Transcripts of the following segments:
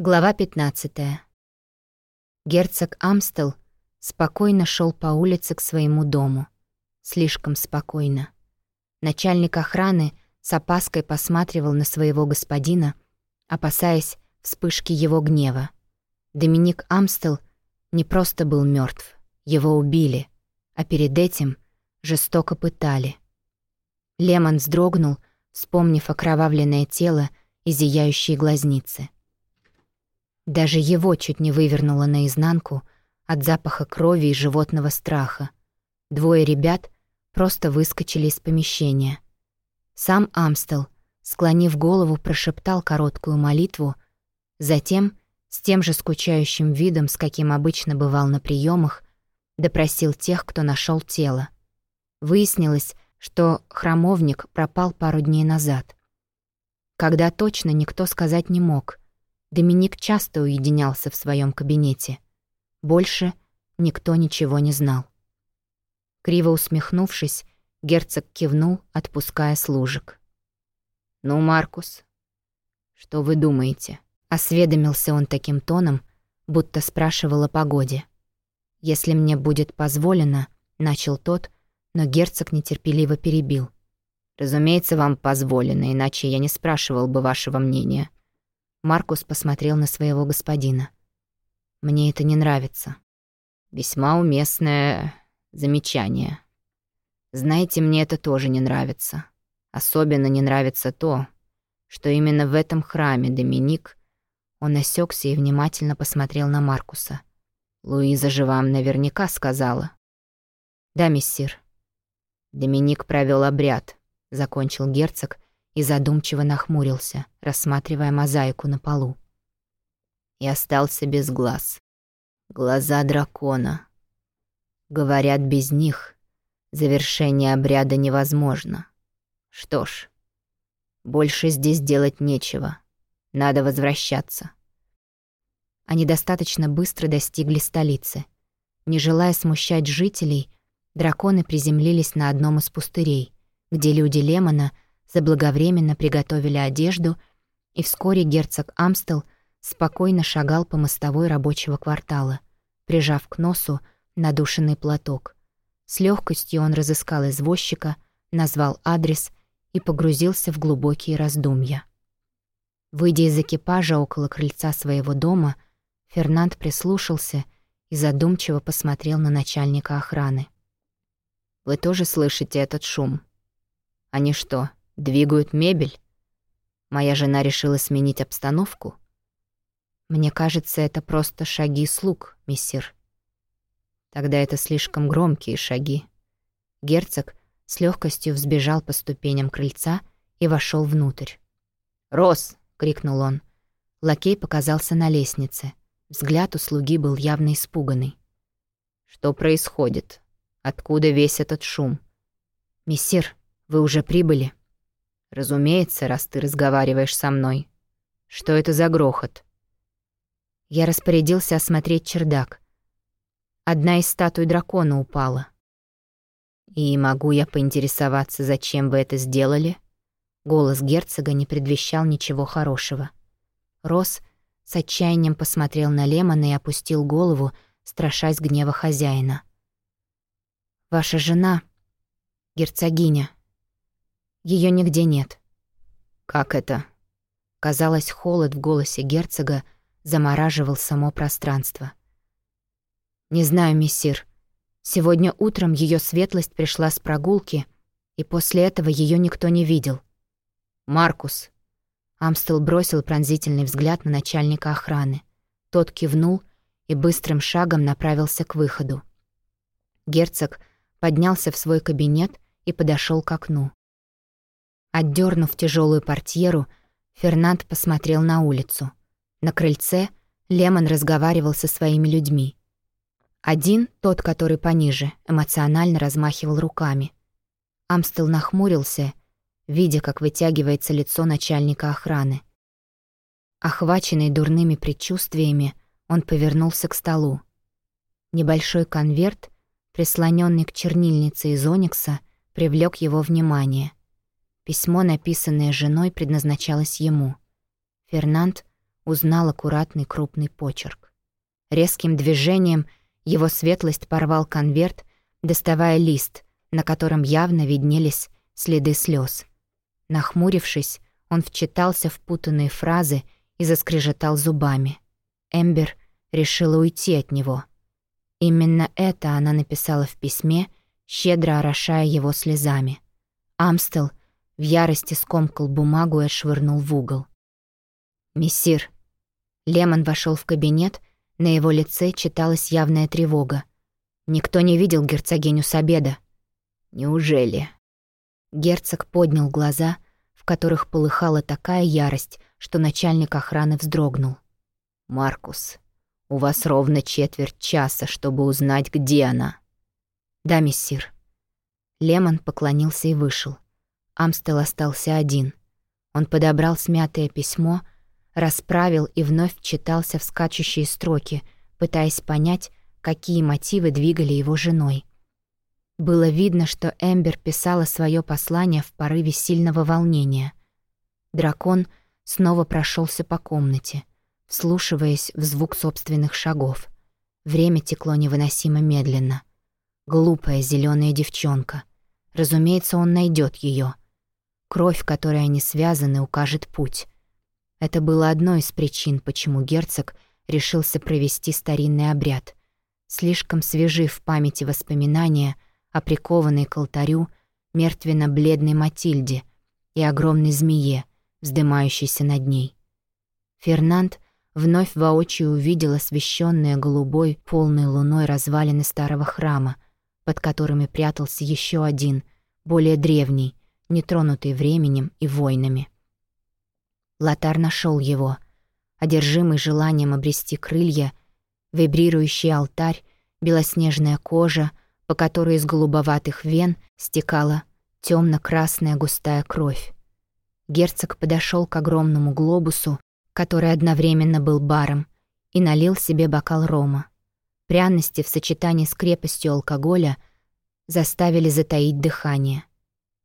Глава 15. Герцог Амстел спокойно шел по улице к своему дому. Слишком спокойно. Начальник охраны с опаской посматривал на своего господина, опасаясь вспышки его гнева. Доминик Амстел не просто был мертв, его убили, а перед этим жестоко пытали. Лемон вздрогнул, вспомнив окровавленное тело и зияющие глазницы — даже его чуть не вывернуло наизнанку от запаха крови и животного страха. Двое ребят просто выскочили из помещения. Сам Амстел, склонив голову, прошептал короткую молитву, затем, с тем же скучающим видом, с каким обычно бывал на приемах, допросил тех, кто нашел тело. Выяснилось, что храмовник пропал пару дней назад. Когда точно, никто сказать не мог — Доминик часто уединялся в своем кабинете. Больше никто ничего не знал. Криво усмехнувшись, герцог кивнул, отпуская служек. «Ну, Маркус, что вы думаете?» Осведомился он таким тоном, будто спрашивал о погоде. «Если мне будет позволено», — начал тот, но герцог нетерпеливо перебил. «Разумеется, вам позволено, иначе я не спрашивал бы вашего мнения. Маркус посмотрел на своего господина. «Мне это не нравится». «Весьма уместное замечание. Знаете, мне это тоже не нравится. Особенно не нравится то, что именно в этом храме Доминик...» Он осекся и внимательно посмотрел на Маркуса. «Луиза же вам наверняка сказала». «Да, мессир». Доминик провел обряд, закончил герцог и задумчиво нахмурился, рассматривая мозаику на полу. И остался без глаз. Глаза дракона. Говорят, без них завершение обряда невозможно. Что ж, больше здесь делать нечего. Надо возвращаться. Они достаточно быстро достигли столицы. Не желая смущать жителей, драконы приземлились на одном из пустырей, где люди Лемона — заблаговременно приготовили одежду, и вскоре герцог Амстел спокойно шагал по мостовой рабочего квартала, прижав к носу надушенный платок. С легкостью он разыскал извозчика, назвал адрес и погрузился в глубокие раздумья. Выйдя из экипажа около крыльца своего дома, Фернанд прислушался и задумчиво посмотрел на начальника охраны. «Вы тоже слышите этот шум? Они что, Двигают мебель. Моя жена решила сменить обстановку. Мне кажется, это просто шаги слуг, миссир. Тогда это слишком громкие шаги. Герцог с легкостью взбежал по ступеням крыльца и вошел внутрь. «Рос!» — крикнул он. Лакей показался на лестнице. Взгляд у слуги был явно испуганный. «Что происходит? Откуда весь этот шум?» «Мессир, вы уже прибыли?» «Разумеется, раз ты разговариваешь со мной. Что это за грохот?» Я распорядился осмотреть чердак. Одна из статуй дракона упала. «И могу я поинтересоваться, зачем вы это сделали?» Голос герцога не предвещал ничего хорошего. Рос с отчаянием посмотрел на Лемона и опустил голову, страшась гнева хозяина. «Ваша жена, герцогиня», ее нигде нет. Как это? Казалось, холод в голосе герцога замораживал само пространство. Не знаю, мессир. Сегодня утром ее светлость пришла с прогулки, и после этого ее никто не видел. Маркус. Амстел бросил пронзительный взгляд на начальника охраны. Тот кивнул и быстрым шагом направился к выходу. Герцог поднялся в свой кабинет и подошел к окну. Отдернув тяжелую портьеру, Фернанд посмотрел на улицу. На крыльце Лемон разговаривал со своими людьми. Один, тот, который пониже, эмоционально размахивал руками. Амстел нахмурился, видя, как вытягивается лицо начальника охраны. Охваченный дурными предчувствиями, он повернулся к столу. Небольшой конверт, прислоненный к чернильнице из оникса, привлек его внимание. Письмо, написанное женой, предназначалось ему. Фернанд узнал аккуратный крупный почерк. Резким движением его светлость порвал конверт, доставая лист, на котором явно виднелись следы слез. Нахмурившись, он вчитался в путанные фразы и заскрежетал зубами. Эмбер решила уйти от него. Именно это она написала в письме, щедро орошая его слезами. Амстел в ярости скомкал бумагу и отшвырнул в угол. «Мессир». Лемон вошел в кабинет, на его лице читалась явная тревога. «Никто не видел герцогиню с обеда». «Неужели?» Герцог поднял глаза, в которых полыхала такая ярость, что начальник охраны вздрогнул. «Маркус, у вас ровно четверть часа, чтобы узнать, где она». «Да, мессир». Лемон поклонился и вышел. Амстел остался один. Он подобрал смятое письмо, расправил и вновь читался в скачущие строки, пытаясь понять, какие мотивы двигали его женой. Было видно, что Эмбер писала свое послание в порыве сильного волнения. Дракон снова прошелся по комнате, вслушиваясь в звук собственных шагов. Время текло невыносимо медленно. Глупая зеленая девчонка. Разумеется, он найдет ее. Кровь, которой они связаны, укажет путь. Это было одной из причин, почему герцог решился провести старинный обряд. Слишком свежи в памяти воспоминания — о прикованной к алтарю мертвенно-бледной Матильде и огромной змее, вздымающейся над ней. Фернанд вновь воочию увидел освещенные голубой, полной луной развалины старого храма, под которыми прятался еще один, более древний, нетронутый временем и войнами. Лотар нашел его, одержимый желанием обрести крылья, вибрирующий алтарь, белоснежная кожа — по которой из голубоватых вен стекала темно-красная густая кровь. Герцог подошел к огромному глобусу, который одновременно был баром, и налил себе бокал рома. Пряности в сочетании с крепостью алкоголя заставили затаить дыхание.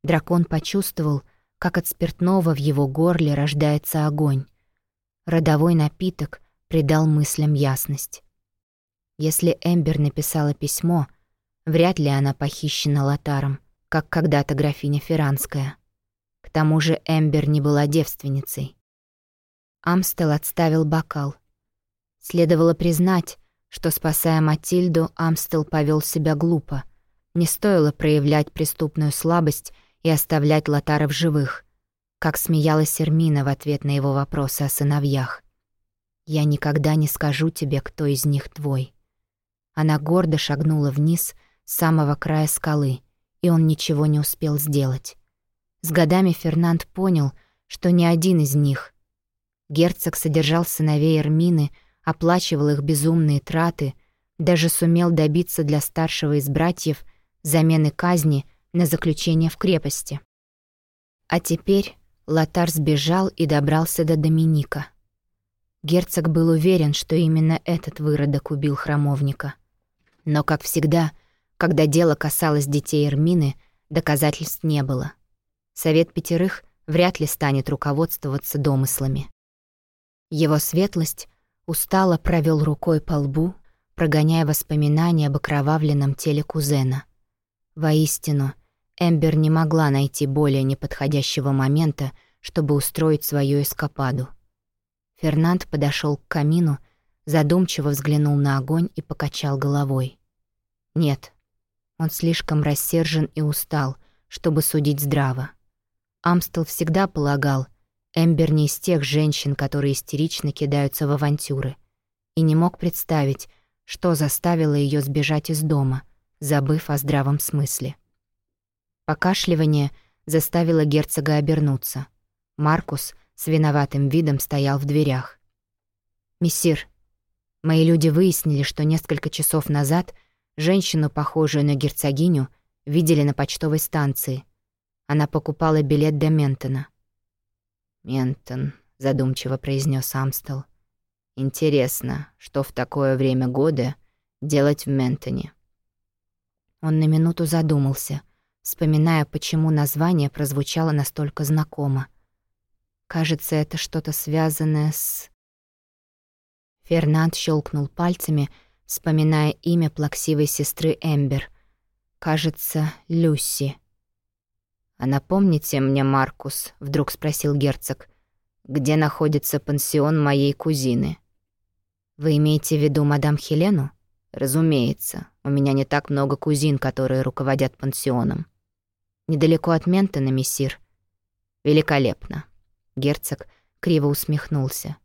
Дракон почувствовал, как от спиртного в его горле рождается огонь. Родовой напиток придал мыслям ясность. Если Эмбер написала письмо, Вряд ли она похищена Лотаром, как когда-то графиня Ферранская. К тому же Эмбер не была девственницей. Амстел отставил бокал. Следовало признать, что, спасая Матильду, Амстел повел себя глупо. Не стоило проявлять преступную слабость и оставлять Лотара в живых, как смеялась Эрмина в ответ на его вопросы о сыновьях. «Я никогда не скажу тебе, кто из них твой». Она гордо шагнула вниз, с самого края скалы, и он ничего не успел сделать. С годами Фернанд понял, что ни один из них. Герцог содержал сыновей Эрмины, оплачивал их безумные траты, даже сумел добиться для старшего из братьев замены казни на заключение в крепости. А теперь Лотар сбежал и добрался до Доминика. Герцог был уверен, что именно этот выродок убил храмовника. Но, как всегда, — когда дело касалось детей Эрмины, доказательств не было. Совет пятерых вряд ли станет руководствоваться домыслами. Его светлость устало провел рукой по лбу, прогоняя воспоминания об окровавленном теле кузена. Воистину, Эмбер не могла найти более неподходящего момента, чтобы устроить свою эскападу. Фернанд подошел к камину, задумчиво взглянул на огонь и покачал головой. «Нет, он слишком рассержен и устал, чтобы судить здраво. Амстел всегда полагал, Эмбер не из тех женщин, которые истерично кидаются в авантюры, и не мог представить, что заставило ее сбежать из дома, забыв о здравом смысле. Покашливание заставило герцога обернуться. Маркус с виноватым видом стоял в дверях. «Мессир, мои люди выяснили, что несколько часов назад Женщину, похожую на герцогиню, видели на почтовой станции. Она покупала билет до Ментона. «Ментон», — задумчиво произнес Амстел. «Интересно, что в такое время года делать в Ментоне?» Он на минуту задумался, вспоминая, почему название прозвучало настолько знакомо. Кажется, это что-то связанное с... Фернанд щелкнул пальцами, вспоминая имя плаксивой сестры Эмбер. Кажется, Люси. «А напомните мне, Маркус», — вдруг спросил герцог, «где находится пансион моей кузины?» «Вы имеете в виду мадам Хелену?» «Разумеется. У меня не так много кузин, которые руководят пансионом». «Недалеко от Ментона, мессир». «Великолепно». Герцог криво усмехнулся.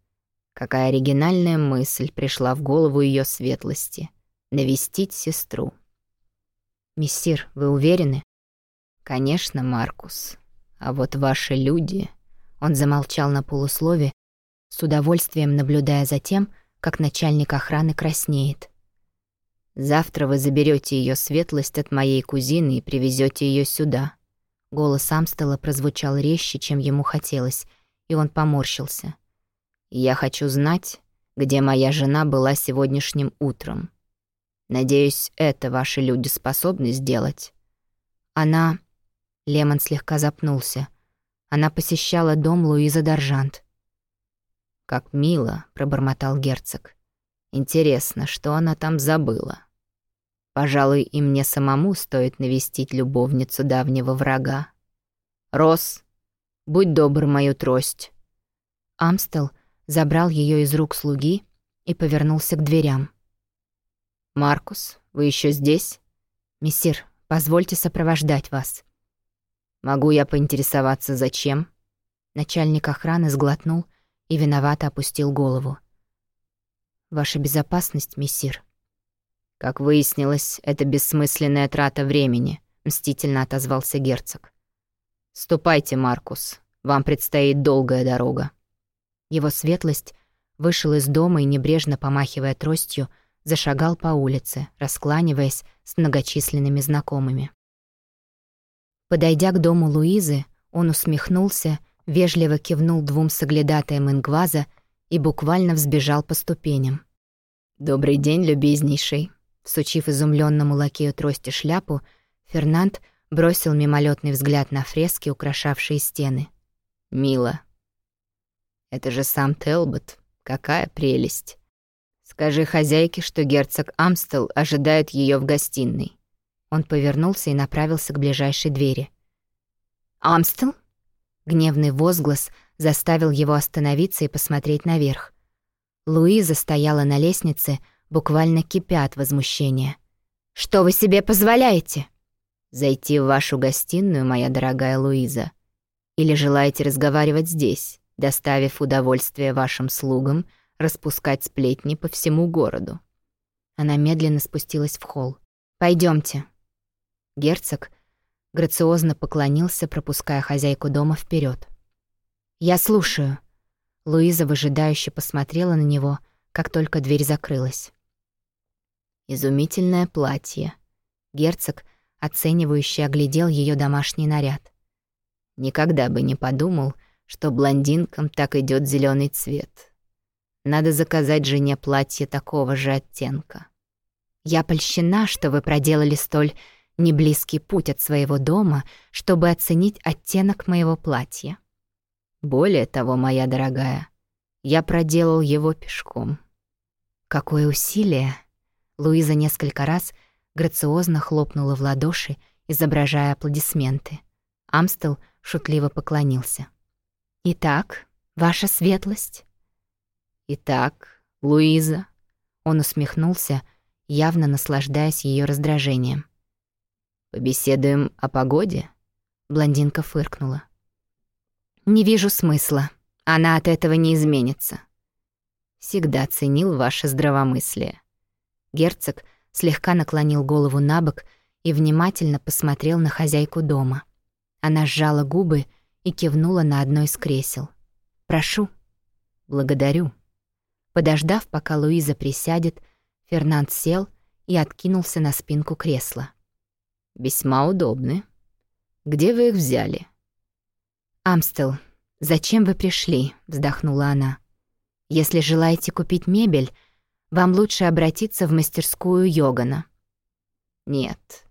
Какая оригинальная мысль пришла в голову ее светлости — навестить сестру. «Мессир, вы уверены?» «Конечно, Маркус. А вот ваши люди...» Он замолчал на полуслове, с удовольствием наблюдая за тем, как начальник охраны краснеет. «Завтра вы заберете ее светлость от моей кузины и привезете ее сюда». Голос Амстела прозвучал резче, чем ему хотелось, и он поморщился. «Я хочу знать, где моя жена была сегодняшним утром. Надеюсь, это ваши люди способны сделать». Она... Лемон слегка запнулся. Она посещала дом Луиза Доржант. «Как мило», — пробормотал герцог. «Интересно, что она там забыла? Пожалуй, и мне самому стоит навестить любовницу давнего врага. Рос, будь добр мою трость». Амстел забрал ее из рук слуги и повернулся к дверям. «Маркус, вы еще здесь?» «Мессир, позвольте сопровождать вас». «Могу я поинтересоваться, зачем?» Начальник охраны сглотнул и виновато опустил голову. «Ваша безопасность, мессир». «Как выяснилось, это бессмысленная трата времени», — мстительно отозвался герцог. «Ступайте, Маркус, вам предстоит долгая дорога». Его светлость вышел из дома и, небрежно помахивая тростью, зашагал по улице, раскланиваясь с многочисленными знакомыми. Подойдя к дому Луизы, он усмехнулся вежливо кивнул двум соглядатаям Ингваза и буквально взбежал по ступеням. «Добрый день, любезнейший!» Всучив изумленному лакею трости шляпу, Фернанд бросил мимолетный взгляд на фрески, украшавшие стены. «Мило. Это же сам Телбот. Какая прелесть. Скажи хозяйке, что герцог Амстел ожидает ее в гостиной». Он повернулся и направился к ближайшей двери. «Амстел?» Гневный возглас заставил его остановиться и посмотреть наверх. Луиза стояла на лестнице, буквально кипя от возмущения. «Что вы себе позволяете?» «Зайти в вашу гостиную, моя дорогая Луиза. Или желаете разговаривать здесь, доставив удовольствие вашим слугам распускать сплетни по всему городу?» Она медленно спустилась в холл. Пойдемте. Герцог грациозно поклонился, пропуская хозяйку дома вперед. «Я слушаю». Луиза выжидающе посмотрела на него, как только дверь закрылась. «Изумительное платье». Герцог, оценивающе оглядел ее домашний наряд. «Никогда бы не подумал, что блондинкам так идет зеленый цвет. Надо заказать жене платье такого же оттенка». «Я польщена, что вы проделали столь неблизкий путь от своего дома, чтобы оценить оттенок моего платья. Более того, моя дорогая, я проделал его пешком. Какое усилие! Луиза несколько раз грациозно хлопнула в ладоши, изображая аплодисменты. Амстел шутливо поклонился. «Итак, ваша светлость?» «Итак, Луиза», — он усмехнулся, явно наслаждаясь ее раздражением. «Побеседуем о погоде?» Блондинка фыркнула. «Не вижу смысла. Она от этого не изменится». «Всегда ценил ваше здравомыслие». Герцог слегка наклонил голову на бок и внимательно посмотрел на хозяйку дома. Она сжала губы и кивнула на одно из кресел. «Прошу». «Благодарю». Подождав, пока Луиза присядет, Фернанд сел и откинулся на спинку кресла. Весьма удобны. Где вы их взяли? Амстел, зачем вы пришли? вздохнула она. Если желаете купить мебель, вам лучше обратиться в мастерскую Йогана. Нет,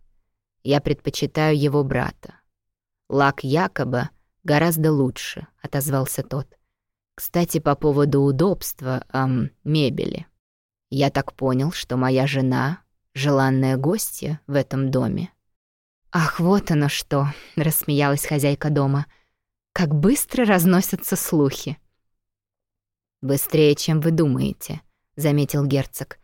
я предпочитаю его брата. Лак Якоба гораздо лучше, отозвался тот. Кстати, по поводу удобства, эм, мебели. Я так понял, что моя жена — желанная гостья в этом доме. «Ах, вот оно что!» — рассмеялась хозяйка дома. «Как быстро разносятся слухи!» «Быстрее, чем вы думаете», — заметил герцог.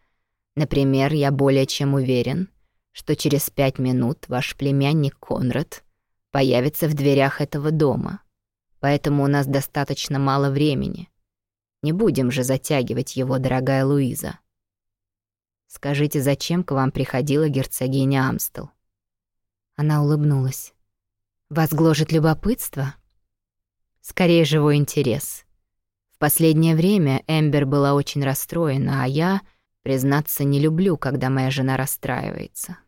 «Например, я более чем уверен, что через пять минут ваш племянник Конрад появится в дверях этого дома, поэтому у нас достаточно мало времени. Не будем же затягивать его, дорогая Луиза. Скажите, зачем к вам приходила герцогиня Амстел?» Она улыбнулась. «Вас гложет любопытство?» «Скорее живой интерес. Последнее время Эмбер была очень расстроена, а я, признаться, не люблю, когда моя жена расстраивается.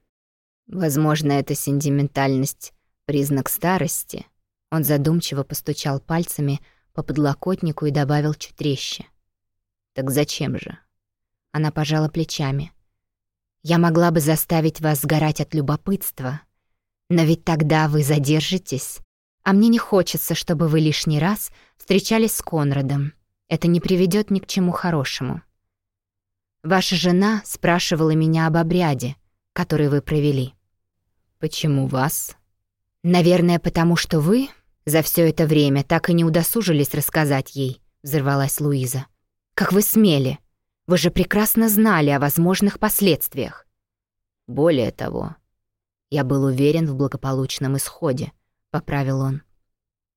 Возможно, это сентиментальность — признак старости». Он задумчиво постучал пальцами по подлокотнику и добавил чуть резче. «Так зачем же?» Она пожала плечами. «Я могла бы заставить вас сгорать от любопытства, но ведь тогда вы задержитесь, а мне не хочется, чтобы вы лишний раз встречались с Конрадом. Это не приведет ни к чему хорошему. Ваша жена спрашивала меня об обряде, который вы провели. Почему вас? Наверное, потому что вы за все это время так и не удосужились рассказать ей, взорвалась Луиза. Как вы смели? Вы же прекрасно знали о возможных последствиях. Более того, я был уверен в благополучном исходе, поправил он.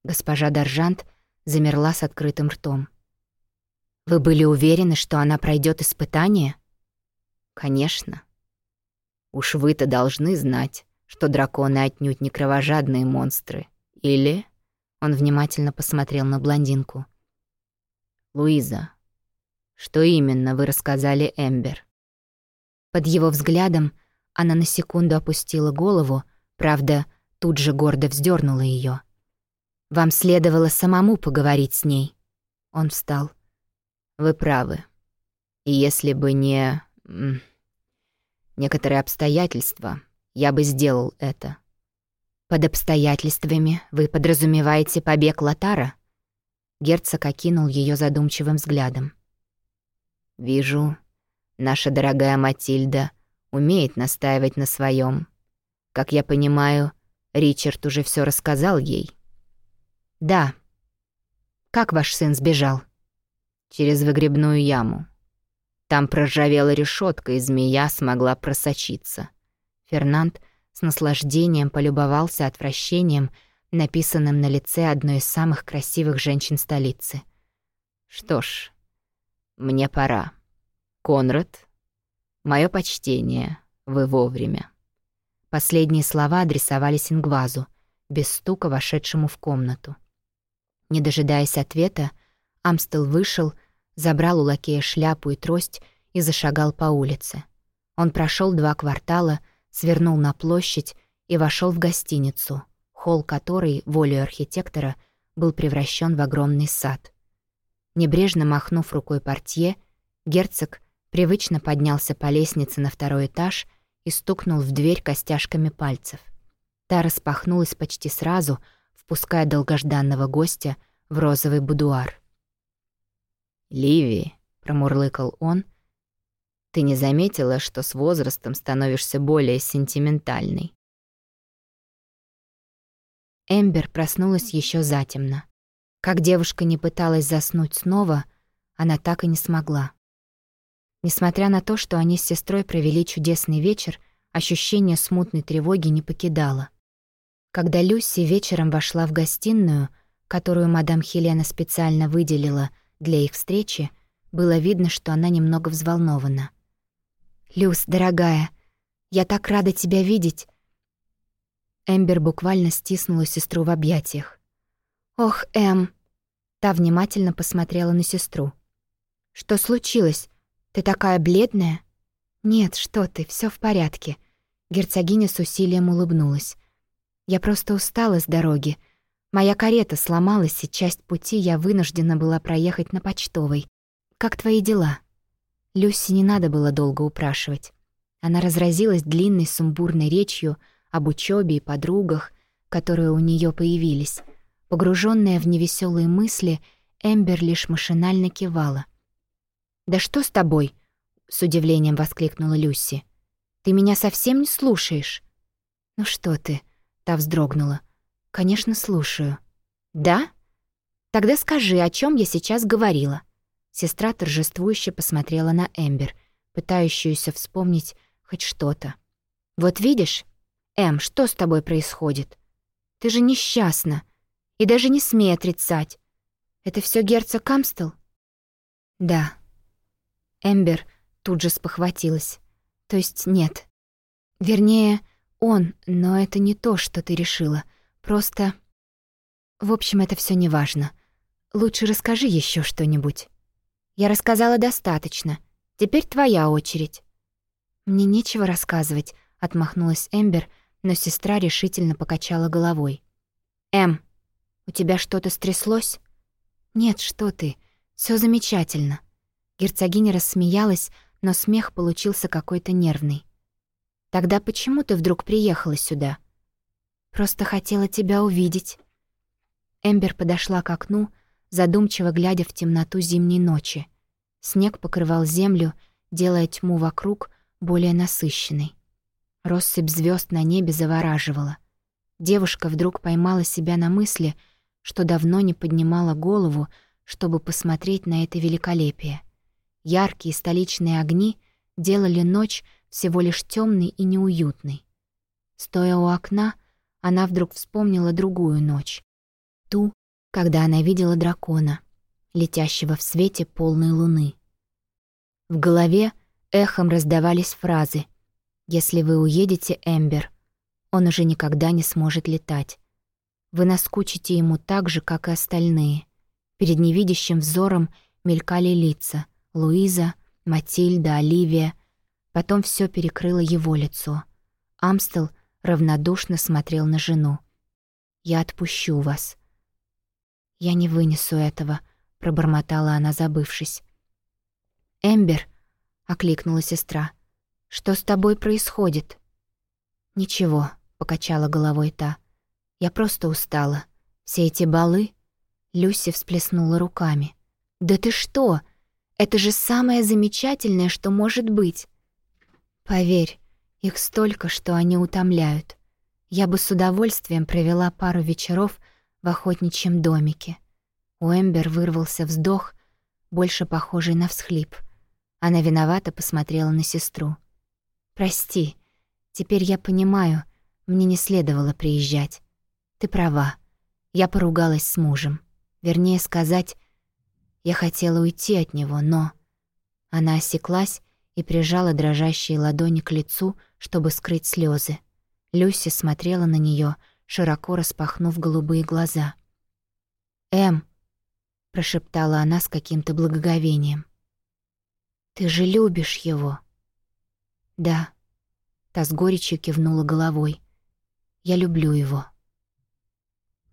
Госпожа Даржант замерла с открытым ртом. Вы были уверены, что она пройдет испытание? Конечно. Уж вы-то должны знать, что драконы отнюдь не кровожадные монстры. Или... Он внимательно посмотрел на блондинку. «Луиза, что именно вы рассказали Эмбер?» Под его взглядом она на секунду опустила голову, правда, тут же гордо вздернула ее. «Вам следовало самому поговорить с ней». Он встал. «Вы правы. И если бы не... некоторые обстоятельства, я бы сделал это». «Под обстоятельствами вы подразумеваете побег Латара?» Герцог окинул ее задумчивым взглядом. «Вижу, наша дорогая Матильда умеет настаивать на своем. Как я понимаю, Ричард уже все рассказал ей. Да. Как ваш сын сбежал? Через выгребную яму. Там проржавела решетка, и змея смогла просочиться. Фернанд с наслаждением полюбовался отвращением, написанным на лице одной из самых красивых женщин столицы. Что ж, мне пора. Конрад, Мое почтение, вы вовремя». Последние слова адресовались Ингвазу, без стука вошедшему в комнату. Не дожидаясь ответа, Амстел вышел, забрал у лакея шляпу и трость и зашагал по улице. Он прошел два квартала, свернул на площадь и вошел в гостиницу, холл которой, волею архитектора, был превращен в огромный сад. Небрежно махнув рукой портье, герцог привычно поднялся по лестнице на второй этаж и стукнул в дверь костяшками пальцев. Та распахнулась почти сразу, впуская долгожданного гостя в розовый будуар. «Ливи», — промурлыкал он, — «ты не заметила, что с возрастом становишься более сентиментальной?» Эмбер проснулась еще затемно. Как девушка не пыталась заснуть снова, она так и не смогла. Несмотря на то, что они с сестрой провели чудесный вечер, ощущение смутной тревоги не покидало. Когда Люси вечером вошла в гостиную, которую мадам Хелена специально выделила для их встречи, было видно, что она немного взволнована. «Люс, дорогая, я так рада тебя видеть!» Эмбер буквально стиснула сестру в объятиях. «Ох, Эм!» Та внимательно посмотрела на сестру. «Что случилось? Ты такая бледная?» «Нет, что ты, все в порядке». Герцогиня с усилием улыбнулась. «Я просто устала с дороги. Моя карета сломалась, и часть пути я вынуждена была проехать на почтовой. Как твои дела?» Люси не надо было долго упрашивать. Она разразилась длинной сумбурной речью об учебе и подругах, которые у нее появились. Погруженная в невеселые мысли, Эмбер лишь машинально кивала. «Да что с тобой?» — с удивлением воскликнула Люси. «Ты меня совсем не слушаешь?» «Ну что ты?» — та вздрогнула. «Конечно, слушаю». «Да? Тогда скажи, о чем я сейчас говорила?» Сестра торжествующе посмотрела на Эмбер, пытающуюся вспомнить хоть что-то. «Вот видишь, Эм, что с тобой происходит? Ты же несчастна. И даже не смей отрицать. Это все герцог Амстел?» «Да». Эмбер тут же спохватилась. «То есть нет. Вернее, он, но это не то, что ты решила. Просто... В общем, это все не важно. Лучше расскажи еще что-нибудь». «Я рассказала достаточно. Теперь твоя очередь». «Мне нечего рассказывать», — отмахнулась Эмбер, но сестра решительно покачала головой. «Эм, у тебя что-то стряслось?» «Нет, что ты. Все замечательно». Герцогиня рассмеялась, но смех получился какой-то нервный. «Тогда почему ты вдруг приехала сюда?» «Просто хотела тебя увидеть». Эмбер подошла к окну, задумчиво глядя в темноту зимней ночи. Снег покрывал землю, делая тьму вокруг более насыщенной. Россыпь звезд на небе завораживала. Девушка вдруг поймала себя на мысли, что давно не поднимала голову, чтобы посмотреть на это великолепие. Яркие столичные огни делали ночь всего лишь темной и неуютной. Стоя у окна, она вдруг вспомнила другую ночь. Ту, когда она видела дракона, летящего в свете полной луны. В голове эхом раздавались фразы «Если вы уедете, Эмбер, он уже никогда не сможет летать. Вы наскучите ему так же, как и остальные». Перед невидящим взором мелькали лица — Луиза, Матильда, Оливия. Потом все перекрыло его лицо. Амстел равнодушно смотрел на жену. «Я отпущу вас», «Я не вынесу этого», — пробормотала она, забывшись. «Эмбер», — окликнула сестра, — «что с тобой происходит?» «Ничего», — покачала головой та. «Я просто устала. Все эти балы...» Люси всплеснула руками. «Да ты что? Это же самое замечательное, что может быть!» «Поверь, их столько, что они утомляют. Я бы с удовольствием провела пару вечеров в охотничьем домике. У Эмбер вырвался вздох, больше похожий на всхлип. Она виновато посмотрела на сестру. «Прости, теперь я понимаю, мне не следовало приезжать. Ты права, я поругалась с мужем. Вернее сказать, я хотела уйти от него, но...» Она осеклась и прижала дрожащие ладони к лицу, чтобы скрыть слезы. Люси смотрела на нее, широко распахнув голубые глаза. «Эм», — прошептала она с каким-то благоговением, — «ты же любишь его». «Да», — та с горечью кивнула головой, — «я люблю его».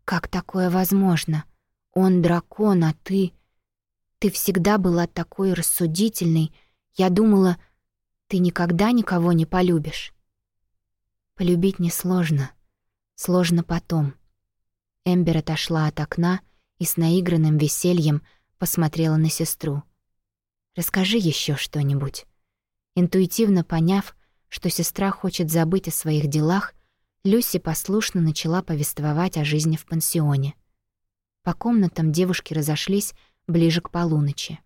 «Как такое возможно? Он дракон, а ты...» «Ты всегда была такой рассудительной. Я думала, ты никогда никого не полюбишь». «Полюбить несложно», Сложно потом. Эмбер отошла от окна и с наигранным весельем посмотрела на сестру. «Расскажи еще что-нибудь». Интуитивно поняв, что сестра хочет забыть о своих делах, Люси послушно начала повествовать о жизни в пансионе. По комнатам девушки разошлись ближе к полуночи.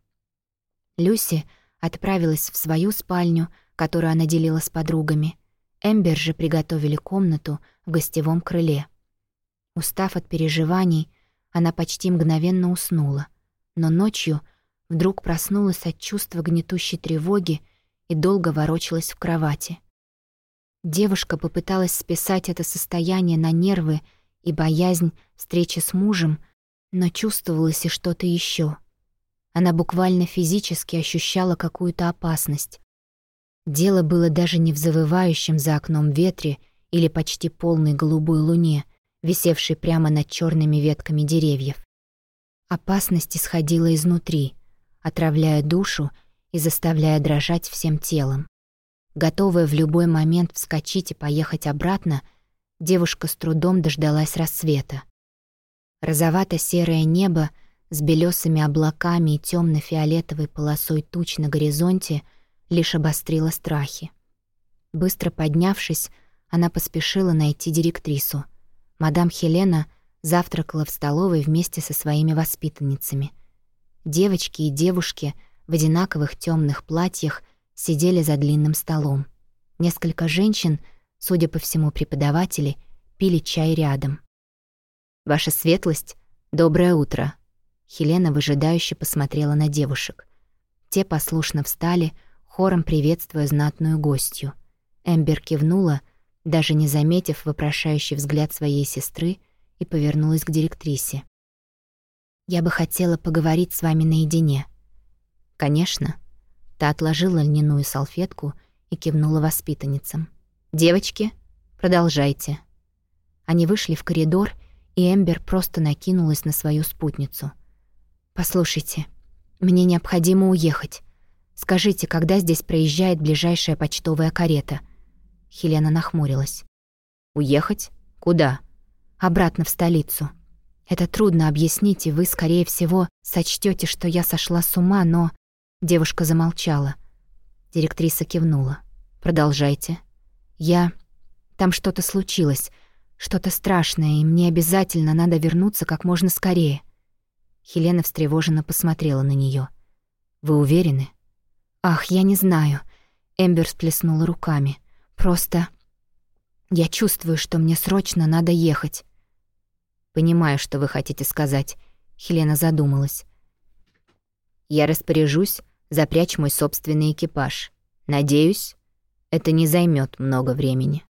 Люси отправилась в свою спальню, которую она делила с подругами, Эмбер же приготовили комнату в гостевом крыле. Устав от переживаний, она почти мгновенно уснула, но ночью вдруг проснулась от чувства гнетущей тревоги и долго ворочалась в кровати. Девушка попыталась списать это состояние на нервы и боязнь встречи с мужем, но чувствовалось и что-то еще. Она буквально физически ощущала какую-то опасность. Дело было даже не в завывающем за окном ветре или почти полной голубой луне, висевшей прямо над черными ветками деревьев. Опасность исходила изнутри, отравляя душу и заставляя дрожать всем телом. Готовая в любой момент вскочить и поехать обратно, девушка с трудом дождалась рассвета. Розовато-серое небо с белесыми облаками и темно фиолетовой полосой туч на горизонте лишь обострила страхи. Быстро поднявшись, она поспешила найти директрису. Мадам Хелена завтракала в столовой вместе со своими воспитанницами. Девочки и девушки в одинаковых темных платьях сидели за длинным столом. Несколько женщин, судя по всему преподаватели, пили чай рядом. «Ваша светлость, доброе утро!» Хелена выжидающе посмотрела на девушек. Те послушно встали, хором приветствуя знатную гостью. Эмбер кивнула, даже не заметив вопрошающий взгляд своей сестры, и повернулась к директрисе. «Я бы хотела поговорить с вами наедине». «Конечно». Та отложила льняную салфетку и кивнула воспитанницам. «Девочки, продолжайте». Они вышли в коридор, и Эмбер просто накинулась на свою спутницу. «Послушайте, мне необходимо уехать. Скажите, когда здесь проезжает ближайшая почтовая карета?» Хелена нахмурилась. «Уехать? Куда?» «Обратно в столицу. Это трудно объяснить, и вы, скорее всего, сочтете, что я сошла с ума, но...» Девушка замолчала. Директриса кивнула. «Продолжайте». «Я... Там что-то случилось, что-то страшное, и мне обязательно надо вернуться как можно скорее». Хелена встревоженно посмотрела на нее. «Вы уверены?» «Ах, я не знаю». Эмбер сплеснула руками. «Просто... Я чувствую, что мне срочно надо ехать». «Понимаю, что вы хотите сказать», — Хелена задумалась. «Я распоряжусь запрячь мой собственный экипаж. Надеюсь, это не займет много времени».